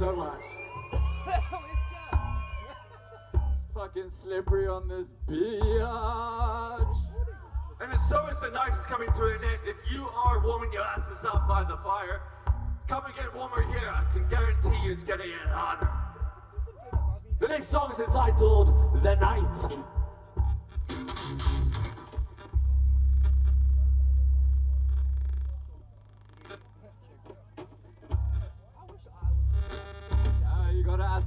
so much. it's fucking slippery on this beach. And as soon as the night is coming to an end, if you are warming your asses up by the fire, come and get warmer here. I can guarantee you it's gonna get hotter. The next song is entitled The Night.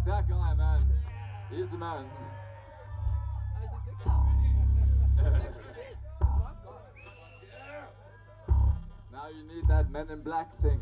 That guy, man. He's the man. now you need that Men in Black thing.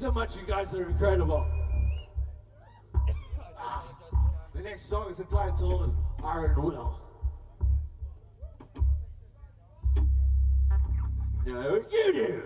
So much. You guys are incredible. Ah, the next song is entitled Iron Will. No, you do.